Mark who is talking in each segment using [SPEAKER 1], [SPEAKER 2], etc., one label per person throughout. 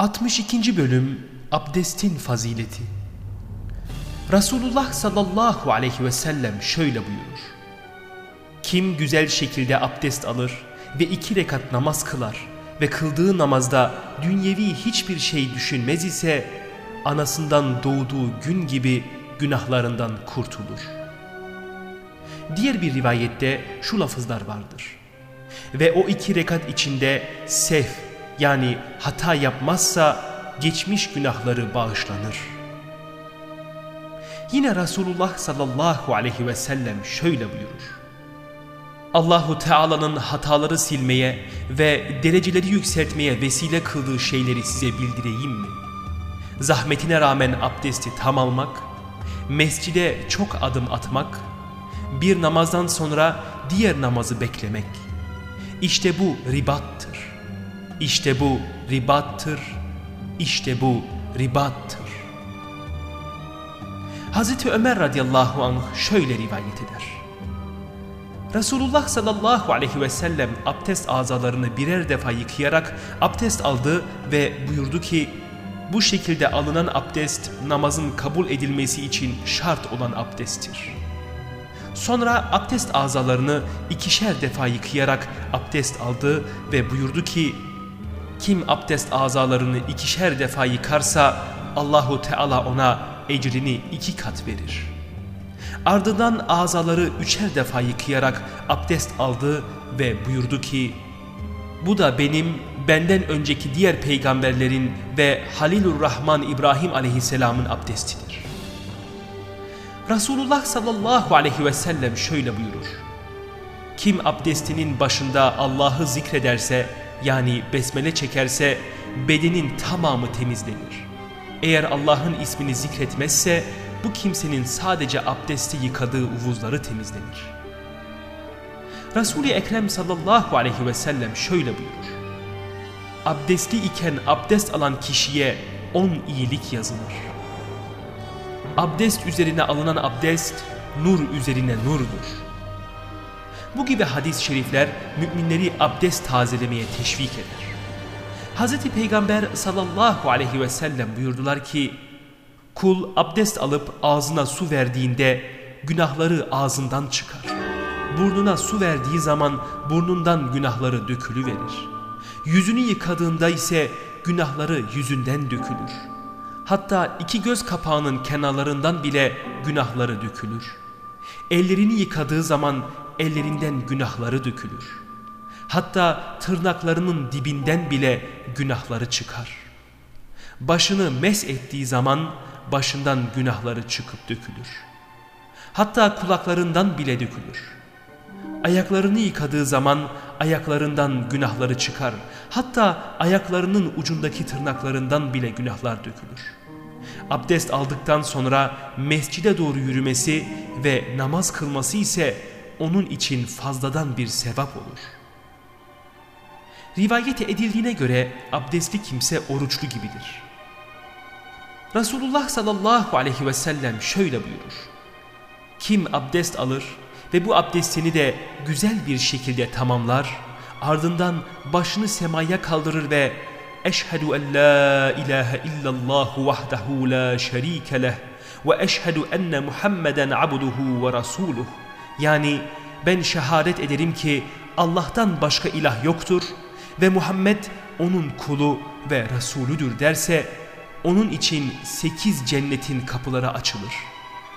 [SPEAKER 1] 62. Bölüm Abdestin Fazileti Resulullah sallallahu aleyhi ve sellem şöyle buyurur. Kim güzel şekilde abdest alır ve iki rekat namaz kılar ve kıldığı namazda dünyevi hiçbir şey düşünmez ise anasından doğduğu gün gibi günahlarından kurtulur. Diğer bir rivayette şu lafızlar vardır. Ve o iki rekat içinde sef yani hata yapmazsa geçmiş günahları bağışlanır. Yine Resulullah sallallahu aleyhi ve sellem şöyle buyurur. Allahu Teala'nın hataları silmeye ve dereceleri yükseltmeye vesile kıldığı şeyleri size bildireyim mi? Zahmetine rağmen abdesti tam almak, mescide çok adım atmak, bir namazdan sonra diğer namazı beklemek. İşte bu ribattır. İşte bu ribattır. İşte bu ribattır. Hazreti Ömer radıyallahu anh şöyle rivayet eder. Resulullah sallallahu aleyhi ve sellem abdest azalarını birer defa yıkayarak abdest aldı ve buyurdu ki bu şekilde alınan abdest namazın kabul edilmesi için şart olan abdesttir. Sonra abdest azalarını ikişer defa yıkayarak abdest aldı ve buyurdu ki kim abdest azalarını ikişer defa yıkarsa Allahu Teala ona ecrini iki kat verir. Ardından azaları üçer defa yıkayarak abdest aldı ve buyurdu ki bu da benim benden önceki diğer peygamberlerin ve Halilur Rahman İbrahim aleyhisselamın abdestidir. Resulullah sallallahu aleyhi ve sellem şöyle buyurur. Kim abdestinin başında Allah'ı zikrederse yani besmele çekerse bedenin tamamı temizlenir. Eğer Allah'ın ismini zikretmezse bu kimsenin sadece abdesti yıkadığı uvuzları temizlenir. Resul-i Ekrem sallallahu aleyhi ve sellem şöyle buyurur. Abdestli iken abdest alan kişiye on iyilik yazılır. Abdest üzerine alınan abdest nur üzerine nurdur. Bu gibi hadis-i şerifler müminleri abdest tazelemeye teşvik eder. Hz. Peygamber sallallahu aleyhi ve sellem buyurdular ki kul abdest alıp ağzına su verdiğinde günahları ağzından çıkar. Burnuna su verdiği zaman burnundan günahları dökülüverir. Yüzünü yıkadığında ise günahları yüzünden dökülür. Hatta iki göz kapağının kenarlarından bile günahları dökülür. Ellerini yıkadığı zaman ellerinden günahları dökülür. Hatta tırnaklarının dibinden bile günahları çıkar. Başını mes ettiği zaman başından günahları çıkıp dökülür. Hatta kulaklarından bile dökülür. Ayaklarını yıkadığı zaman ayaklarından günahları çıkar. Hatta ayaklarının ucundaki tırnaklarından bile günahlar dökülür. Abdest aldıktan sonra mescide doğru yürümesi ve namaz kılması ise onun için fazladan bir sevap olur. Rivayet edildiğine göre abdestli kimse oruçlu gibidir. Resulullah sallallahu aleyhi ve sellem şöyle buyurur. Kim abdest alır ve bu abdestini de güzel bir şekilde tamamlar, ardından başını semaya kaldırır ve Eşhedü en la ilahe illallah vahdehu la şerike leh ve eşhedü enne Muhammeden abduhu ve rasuluh. Yani ben şehadet ederim ki Allah'tan başka ilah yoktur ve Muhammed onun kulu ve Resulüdür derse onun için sekiz cennetin kapıları açılır.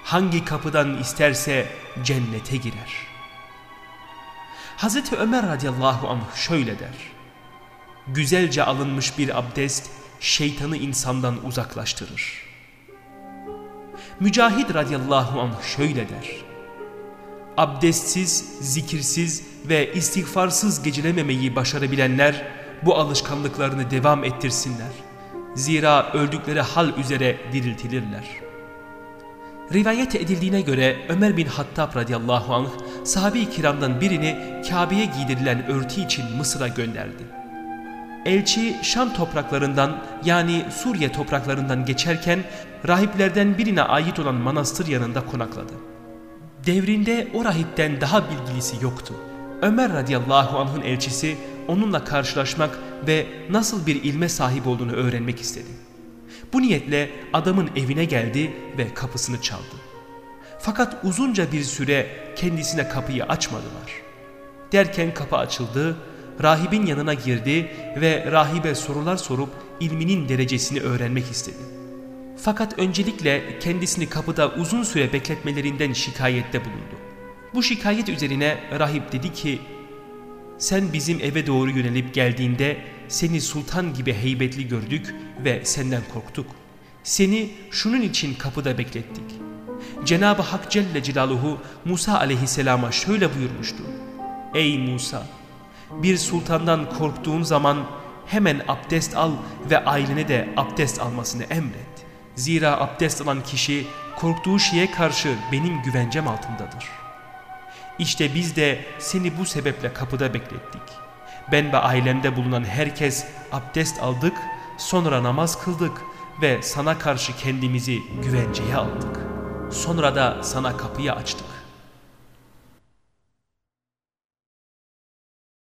[SPEAKER 1] Hangi kapıdan isterse cennete girer. Hazreti Ömer radıyallahu anh şöyle der. Güzelce alınmış bir abdest şeytanı insandan uzaklaştırır. Mücahid radıyallahu anh şöyle der. Abdestsiz, zikirsiz ve istiğfarsız gecelememeyi başarabilenler bu alışkanlıklarını devam ettirsinler. Zira öldükleri hal üzere diriltilirler. Rivayet edildiğine göre Ömer bin Hattab radıyallahu anh sahabe-i kiramdan birini Kabe'ye giydirilen örtü için Mısır'a gönderdi. Elçi Şam topraklarından yani Suriye topraklarından geçerken rahiplerden birine ait olan manastır yanında konakladı. Devrinde o rahipten daha bilgilisi yoktu. Ömer radıyallahu anh'ın elçisi onunla karşılaşmak ve nasıl bir ilme sahip olduğunu öğrenmek istedim. Bu niyetle adamın evine geldi ve kapısını çaldı. Fakat uzunca bir süre kendisine kapıyı açmadılar. Derken kapı açıldı, rahibin yanına girdi ve rahibe sorular sorup ilminin derecesini öğrenmek istedi. Fakat öncelikle kendisini kapıda uzun süre bekletmelerinden şikayette bulundu. Bu şikayet üzerine rahip dedi ki, sen bizim eve doğru yönelip geldiğinde seni sultan gibi heybetli gördük ve senden korktuk. Seni şunun için kapıda beklettik. Cenab-ı Hak Celle Celaluhu Musa aleyhisselama şöyle buyurmuştu. Ey Musa! Bir sultandan korktuğun zaman hemen abdest al ve ailene de abdest almasını emret. Zira abdest alan kişi korktuğu şeye karşı benim güvencem altındadır. İşte biz de seni bu sebeple kapıda beklettik. Ben ve ailemde bulunan herkes abdest aldık, sonra namaz kıldık ve sana karşı kendimizi güvenceye aldık. Sonra da sana kapıyı açtık.